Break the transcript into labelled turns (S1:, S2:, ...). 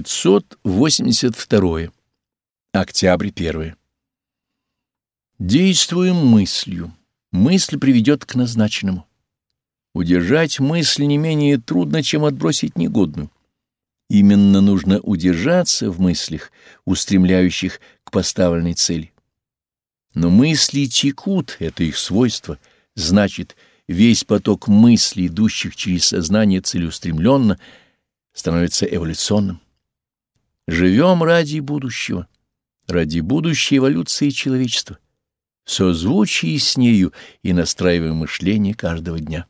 S1: 582. Октябрь 1. Действуем мыслью. Мысль приведет к назначенному. Удержать мысль не менее трудно, чем отбросить негодную. Именно нужно удержаться в мыслях, устремляющих к поставленной цели. Но мысли текут, это их свойство, значит, весь поток мыслей, идущих через сознание целеустремленно, становится эволюционным. Живем ради будущего, ради будущей эволюции человечества, в созвучии с нею и настраиваем мышление каждого дня.